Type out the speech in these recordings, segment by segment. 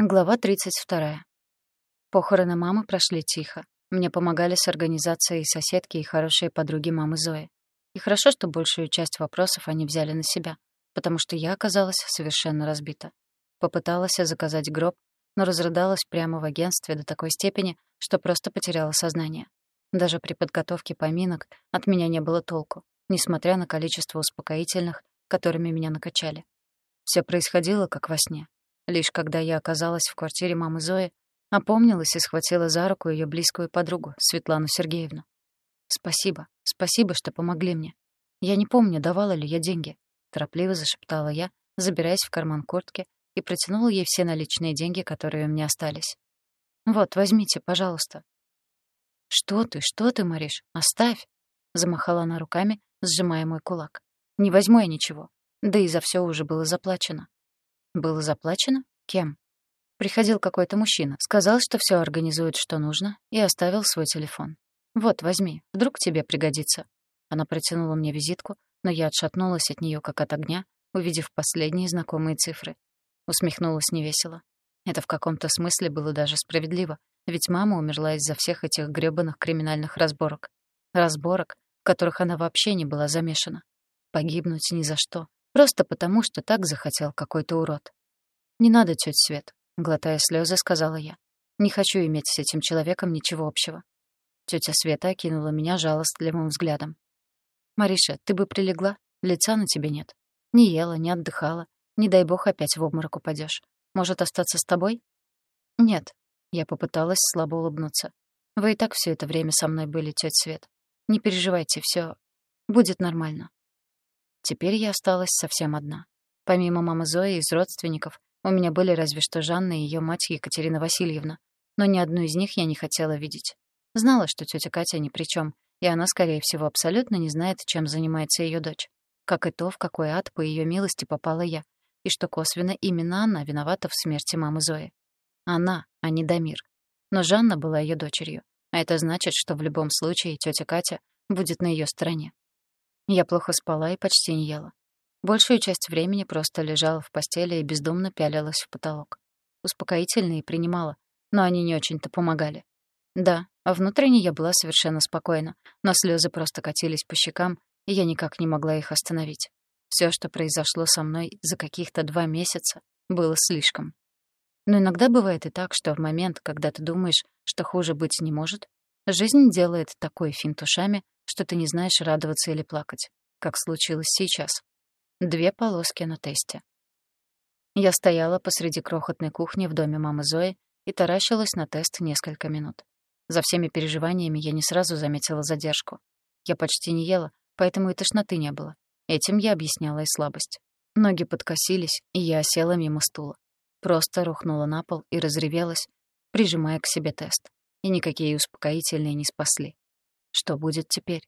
Глава 32. Похороны мамы прошли тихо. Мне помогали с организацией соседки и хорошие подруги мамы Зои. И хорошо, что большую часть вопросов они взяли на себя, потому что я оказалась совершенно разбита. Попыталась заказать гроб, но разрыдалась прямо в агентстве до такой степени, что просто потеряла сознание. Даже при подготовке поминок от меня не было толку, несмотря на количество успокоительных, которыми меня накачали. Все происходило как во сне. Лишь когда я оказалась в квартире мамы Зои, опомнилась и схватила за руку ее близкую подругу, Светлану Сергеевну. «Спасибо, спасибо, что помогли мне. Я не помню, давала ли я деньги», — торопливо зашептала я, забираясь в карман куртки и протянула ей все наличные деньги, которые у меня остались. «Вот, возьмите, пожалуйста». «Что ты, что ты, Мариш? Оставь!» — замахала она руками, сжимая мой кулак. «Не возьму я ничего. Да и за все уже было заплачено». Было заплачено? Кем? Приходил какой-то мужчина, сказал, что все организует, что нужно, и оставил свой телефон. «Вот, возьми, вдруг тебе пригодится». Она протянула мне визитку, но я отшатнулась от нее как от огня, увидев последние знакомые цифры. Усмехнулась невесело. Это в каком-то смысле было даже справедливо, ведь мама умерла из-за всех этих грёбаных криминальных разборок. Разборок, в которых она вообще не была замешана. Погибнуть ни за что, Просто потому, что так захотел какой-то урод. «Не надо, тётя Свет», — глотая слезы, сказала я. «Не хочу иметь с этим человеком ничего общего». Тётя Света окинула меня жалостливым взглядом. «Мариша, ты бы прилегла? Лица на тебе нет. Не ела, не отдыхала. Не дай бог опять в обморок упадёшь. Может, остаться с тобой?» «Нет». Я попыталась слабо улыбнуться. «Вы и так всё это время со мной были, тётя Свет. Не переживайте, всё будет нормально. Теперь я осталась совсем одна. Помимо мамы Зои из родственников, у меня были разве что Жанна и ее мать Екатерина Васильевна, но ни одну из них я не хотела видеть. Знала, что тетя Катя ни при чем, и она, скорее всего, абсолютно не знает, чем занимается ее дочь. Как и то, в какой ад по ее милости попала я, и что косвенно именно она виновата в смерти мамы Зои. Она, а не Дамир. Но Жанна была ее дочерью, а это значит, что в любом случае тетя Катя будет на ее стороне. Я плохо спала и почти не ела. Большую часть времени просто лежала в постели и бездумно пялилась в потолок. Успокоительные принимала, но они не очень-то помогали. Да, внутренне я была совершенно спокойна, но слезы просто катились по щекам, и я никак не могла их остановить. Все, что произошло со мной за каких-то два месяца, было слишком. Но иногда бывает и так, что в момент, когда ты думаешь, что хуже быть не может, жизнь делает такой финт ушами, что ты не знаешь, радоваться или плакать, как случилось сейчас. Две полоски на тесте. Я стояла посреди крохотной кухни в доме мамы Зои и таращилась на тест несколько минут. За всеми переживаниями я не сразу заметила задержку. Я почти не ела, поэтому и тошноты не было. Этим я объясняла и слабость. Ноги подкосились, и я осела мимо стула. Просто рухнула на пол и разревелась, прижимая к себе тест. И никакие успокоительные не спасли. Что будет теперь?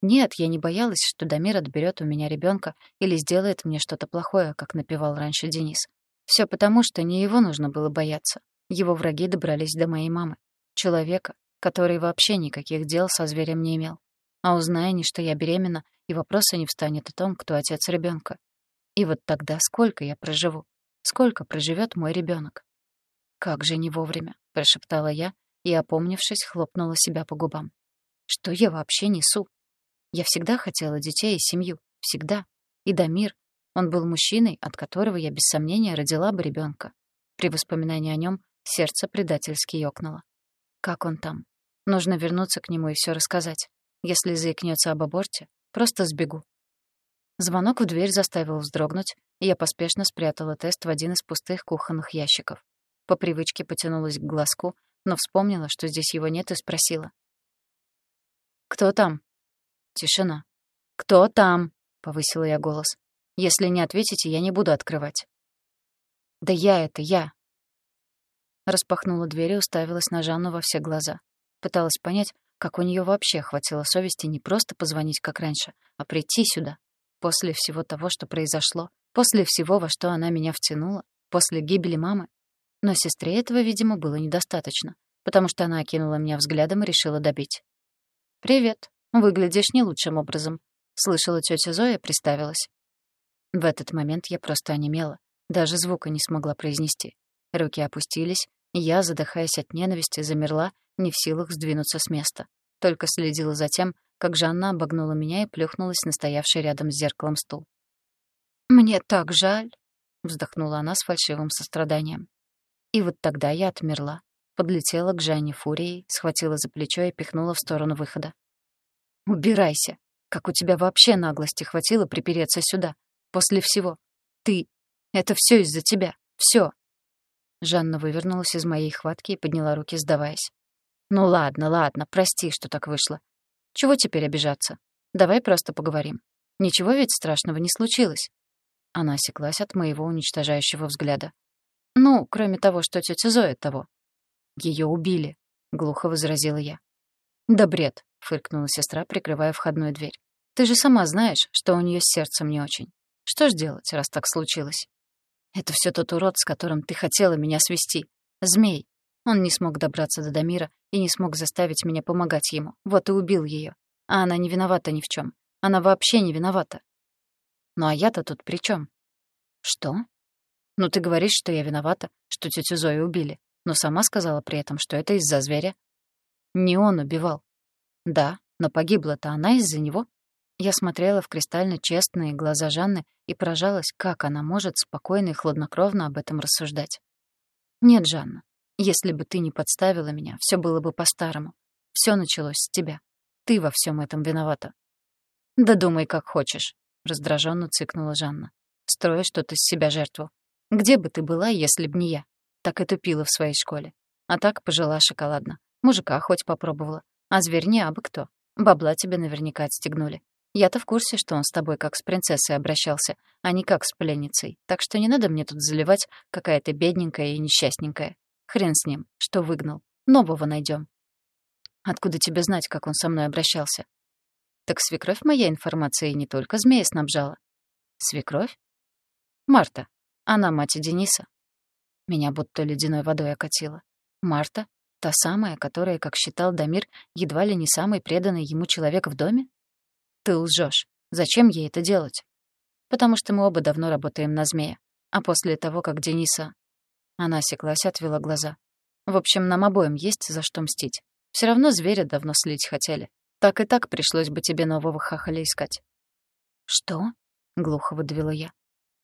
Нет, я не боялась, что Дамир отберет у меня ребенка или сделает мне что-то плохое, как напевал раньше Денис. Все потому, что не его нужно было бояться. Его враги добрались до моей мамы. Человека, который вообще никаких дел со зверем не имел. А узная они, что я беременна, и вопроса не встанет о том, кто отец ребенка. И вот тогда сколько я проживу? Сколько проживет мой ребенок? «Как же не вовремя», — прошептала я и, опомнившись, хлопнула себя по губам. Что я вообще несу? Я всегда хотела детей и семью. Всегда. И Дамир. Он был мужчиной, от которого я без сомнения родила бы ребенка. При воспоминании о нем сердце предательски ёкнуло. Как он там? Нужно вернуться к нему и все рассказать. Если заикнется об аборте, просто сбегу. Звонок в дверь заставил вздрогнуть, и я поспешно спрятала тест в один из пустых кухонных ящиков. По привычке потянулась к глазку, но вспомнила, что здесь его нет, и спросила. «Кто там?» Тишина. «Кто там?» — повысила я голос. «Если не ответите, я не буду открывать». «Да я это, я!» Распахнула дверь и уставилась на Жанну во все глаза. Пыталась понять, как у нее вообще хватило совести не просто позвонить, как раньше, а прийти сюда. После всего того, что произошло, после всего, во что она меня втянула, после гибели мамы. Но сестре этого, видимо, было недостаточно, потому что она окинула меня взглядом и решила добить. «Привет. Выглядишь не лучшим образом», — слышала тетя Зоя, приставилась. В этот момент я просто онемела, даже звука не смогла произнести. Руки опустились, и я, задыхаясь от ненависти, замерла, не в силах сдвинуться с места. Только следила за тем, как Жанна обогнула меня и плюхнулась на стоявший рядом с зеркалом стул. «Мне так жаль», — вздохнула она с фальшивым состраданием. И вот тогда я отмерла, подлетела к Жанне фурией, схватила за плечо и пихнула в сторону выхода. «Убирайся! Как у тебя вообще наглости хватило припереться сюда? После всего. Ты... Это все из-за тебя. Все. Жанна вывернулась из моей хватки и подняла руки, сдаваясь. «Ну ладно, ладно, прости, что так вышло. Чего теперь обижаться? Давай просто поговорим. Ничего ведь страшного не случилось». Она осеклась от моего уничтожающего взгляда. «Ну, кроме того, что тетя Зоя того». Ее убили», — глухо возразила я. «Да бред», — фыркнула сестра, прикрывая входную дверь. «Ты же сама знаешь, что у нее с сердцем не очень. Что ж делать, раз так случилось?» «Это все тот урод, с которым ты хотела меня свести. Змей. Он не смог добраться до Дамира и не смог заставить меня помогать ему. Вот и убил ее. А она не виновата ни в чем. Она вообще не виновата. Ну а я-то тут при чем? Что? Ну ты говоришь, что я виновата, что тетю Зою убили, но сама сказала при этом, что это из-за зверя. Не он убивал. Да, но погибла-то она из-за него. Я смотрела в кристально честные глаза Жанны и поражалась, как она может спокойно и хладнокровно об этом рассуждать. Нет, Жанна, если бы ты не подставила меня, все было бы по-старому. Все началось с тебя. Ты во всем этом виновата. Да думай, как хочешь, раздраженно цыкнула Жанна. Строя что-то из себя жертву. Где бы ты была, если б не я? Так и тупила в своей школе. А так пожила шоколадно. Мужика хоть попробовала. А зверь не абы кто. Бабла тебе наверняка отстегнули. Я-то в курсе, что он с тобой как с принцессой обращался, а не как с пленницей. Так что не надо мне тут заливать, какая ты бедненькая и несчастненькая. Хрен с ним, что выгнал. Нового найдем. Откуда тебе знать, как он со мной обращался? Так свекровь моя информацией не только змея снабжала. Свекровь? Марта. Она мать Дениса. Меня будто ледяной водой окатило. Марта? Та самая, которая, как считал Дамир, едва ли не самый преданный ему человек в доме? Ты лжешь. Зачем ей это делать? Потому что мы оба давно работаем на змея. А после того, как Дениса она осеклась, отвела глаза. В общем, нам обоим есть за что мстить. Все равно зверя давно слить хотели. Так и так пришлось бы тебе нового хахаля искать. Что? глухо выдавила я.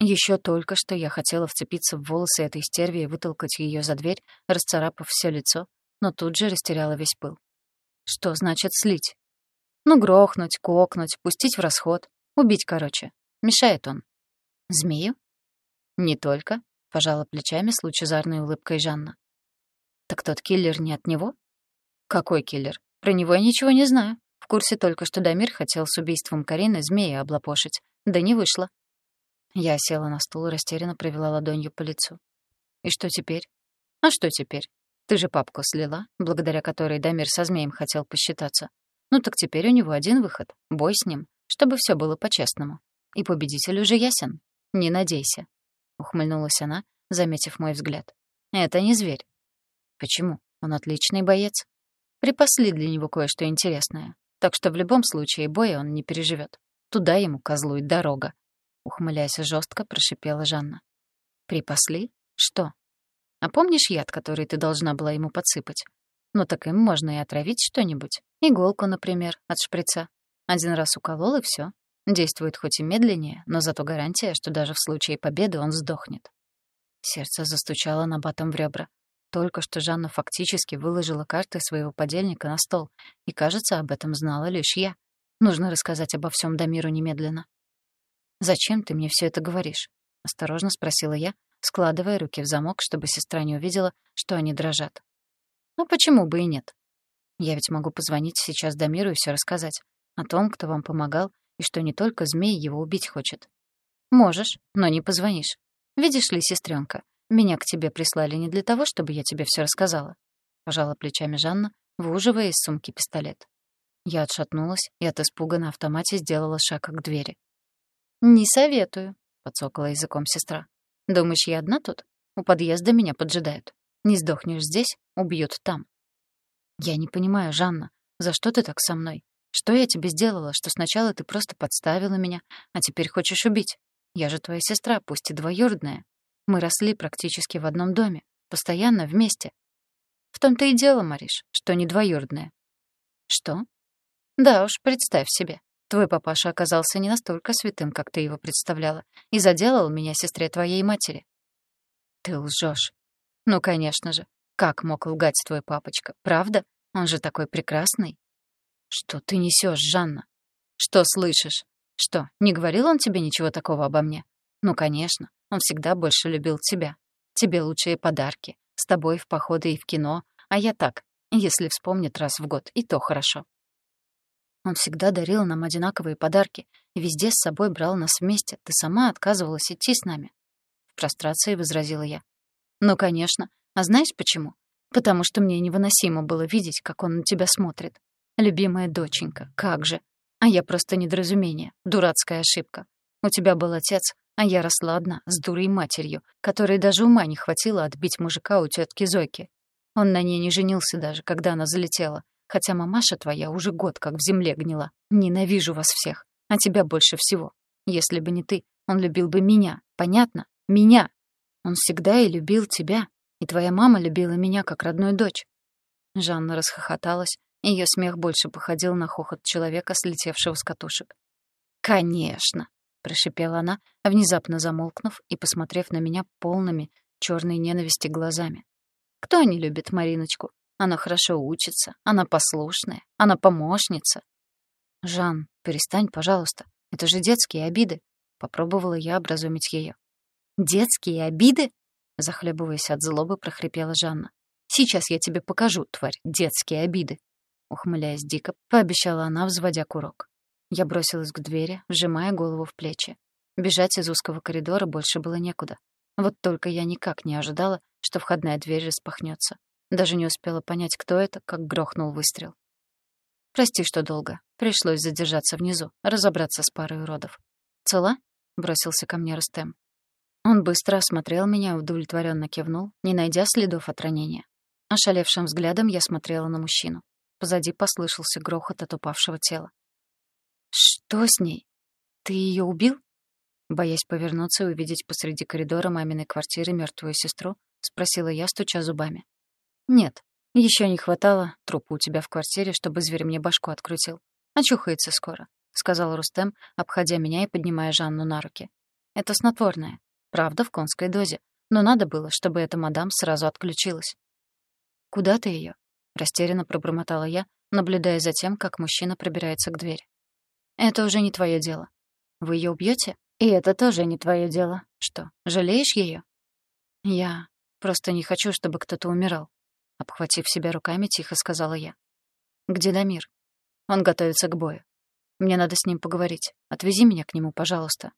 Еще только что я хотела вцепиться в волосы этой стерви и вытолкать ее за дверь, расцарапав все лицо, но тут же растеряла весь пыл. Что значит слить? Ну, грохнуть, кокнуть, пустить в расход. Убить, короче. Мешает он. Змею? Не только пожала плечами с лучезарной улыбкой Жанна. Так тот киллер не от него? Какой киллер? Про него я ничего не знаю. В курсе только, что Дамир хотел с убийством Карины змея облапошить. Да не вышло. Я села на стул и растерянно провела ладонью по лицу. И что теперь? А что теперь? Ты же папку слила, благодаря которой Дамир со змеем хотел посчитаться. Ну так теперь у него один выход — бой с ним, чтобы все было по-честному. И победитель уже ясен. Не надейся. — ухмыльнулась она, заметив мой взгляд. «Это не зверь». «Почему? Он отличный боец. Припасли для него кое-что интересное. Так что в любом случае боя он не переживет. Туда ему, козлу, и дорога». Ухмыляясь жестко, прошипела Жанна. «Припасли? Что? А помнишь яд, который ты должна была ему подсыпать? Ну так им можно и отравить что-нибудь. Иголку, например, от шприца. Один раз уколол, и все. Действует хоть и медленнее, но зато гарантия, что даже в случае победы он сдохнет. Сердце застучало на батом в ребра. Только что Жанна фактически выложила карты своего подельника на стол, и, кажется, об этом знала лишь я. Нужно рассказать обо всем Дамиру немедленно. «Зачем ты мне все это говоришь?» — осторожно спросила я, складывая руки в замок, чтобы сестра не увидела, что они дрожат. «Ну почему бы и нет? Я ведь могу позвонить сейчас Дамиру и все рассказать. О том, кто вам помогал, и что не только змей его убить хочет. Можешь, но не позвонишь. Видишь ли, сестренка, меня к тебе прислали не для того, чтобы я тебе все рассказала. Пожала плечами Жанна, выуживая из сумки пистолет. Я отшатнулась и от испуга на автомате сделала шаг к двери. «Не советую», — подсокала языком сестра. «Думаешь, я одна тут? У подъезда меня поджидают. Не сдохнешь здесь, убьют там». «Я не понимаю, Жанна, за что ты так со мной? Что я тебе сделала, что сначала ты просто подставила меня, а теперь хочешь убить? Я же твоя сестра, пусть и двоюродная. Мы росли практически в одном доме. Постоянно вместе. В том-то и дело, Мариш, что не двоюродная. Что? Да уж, представь себе. Твой папаша оказался не настолько святым, как ты его представляла, и заделал меня сестре твоей матери. Ты лжешь. Ну, конечно же. Как мог лгать твой папочка? Правда? Он же такой прекрасный. Что ты несешь, Жанна? Что слышишь? Что, не говорил он тебе ничего такого обо мне? Ну, конечно. Он всегда больше любил тебя. Тебе лучшие подарки. С тобой в походы и в кино. А я так, если вспомнит раз в год, и то хорошо. Он всегда дарил нам одинаковые подарки и везде с собой брал нас вместе. Ты сама отказывалась идти с нами. В прострации возразила я. Ну, конечно. А знаешь почему? Потому что мне невыносимо было видеть, как он на тебя смотрит. Любимая доченька, как же. А я просто недоразумение, дурацкая ошибка. У тебя был отец, а я росла одна, с дурой матерью, которой даже ума не хватило отбить мужика у тетки Зойки. Он на ней не женился даже, когда она залетела. Хотя мамаша твоя уже год как в земле гнила. Ненавижу вас всех. А тебя больше всего. Если бы не ты, он любил бы меня. Понятно? Меня. Он всегда и любил тебя. И твоя мама любила меня как родную дочь. Жанна расхохоталась. Ее смех больше походил на хохот человека, слетевшего с катушек. «Конечно!» — прошипела она, внезапно замолкнув и посмотрев на меня полными черной ненависти глазами. «Кто не любит Мариночку? Она хорошо учится, она послушная, она помощница. Жан, перестань, пожалуйста. Это же детские обиды. Попробовала я образумить ее. Детские обиды? Захлебываясь от злобы, прохрипела Жанна. Сейчас я тебе покажу, тварь, детские обиды. Ухмыляясь дико, пообещала она, взводя курок. Я бросилась к двери, сжимая голову в плечи. Бежать из узкого коридора больше было некуда. Вот только я никак не ожидала, что входная дверь распахнется. Даже не успела понять, кто это, как грохнул выстрел. «Прости, что долго. Пришлось задержаться внизу, разобраться с парой уродов». «Цела?» — бросился ко мне Рустем. Он быстро осмотрел меня, удовлетворенно кивнул, не найдя следов от ранения. Ошалевшим взглядом я смотрела на мужчину. Позади послышался грохот от упавшего тела. «Что с ней? Ты ее убил?» Боясь повернуться и увидеть посреди коридора маминой квартиры мертвую сестру, спросила я, стуча зубами. «Нет, еще не хватало трупа у тебя в квартире, чтобы зверь мне башку открутил. Очухается скоро», — сказал Рустем, обходя меня и поднимая Жанну на руки. «Это снотворное. Правда, в конской дозе. Но надо было, чтобы эта мадам сразу отключилась». «Куда ты ее? растерянно пробормотала я, наблюдая за тем, как мужчина пробирается к двери. «Это уже не твое дело. Вы ее убьете? И это тоже не твое дело. Что, жалеешь ее? «Я просто не хочу, чтобы кто-то умирал. Обхватив себя руками, тихо сказала я. «Где Дамир? Он готовится к бою. Мне надо с ним поговорить. Отвези меня к нему, пожалуйста».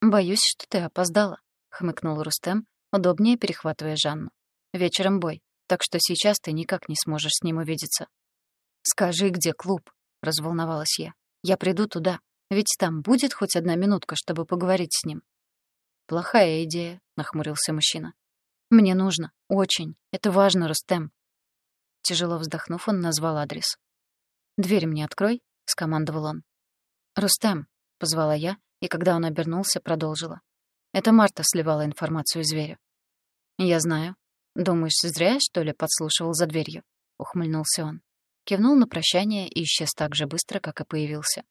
«Боюсь, что ты опоздала», — хмыкнул Рустем, удобнее перехватывая Жанну. «Вечером бой, так что сейчас ты никак не сможешь с ним увидеться». «Скажи, где клуб?» — разволновалась я. «Я приду туда, ведь там будет хоть одна минутка, чтобы поговорить с ним». «Плохая идея», — нахмурился мужчина. Мне нужно. Очень. Это важно, Рустем. Тяжело вздохнув, он назвал адрес. «Дверь мне открой», — скомандовал он. «Рустем», — позвала я, и когда он обернулся, продолжила. Это Марта сливала информацию зверю. «Я знаю. Думаешь, зря, что ли, подслушивал за дверью?» — ухмыльнулся он. Кивнул на прощание и исчез так же быстро, как и появился.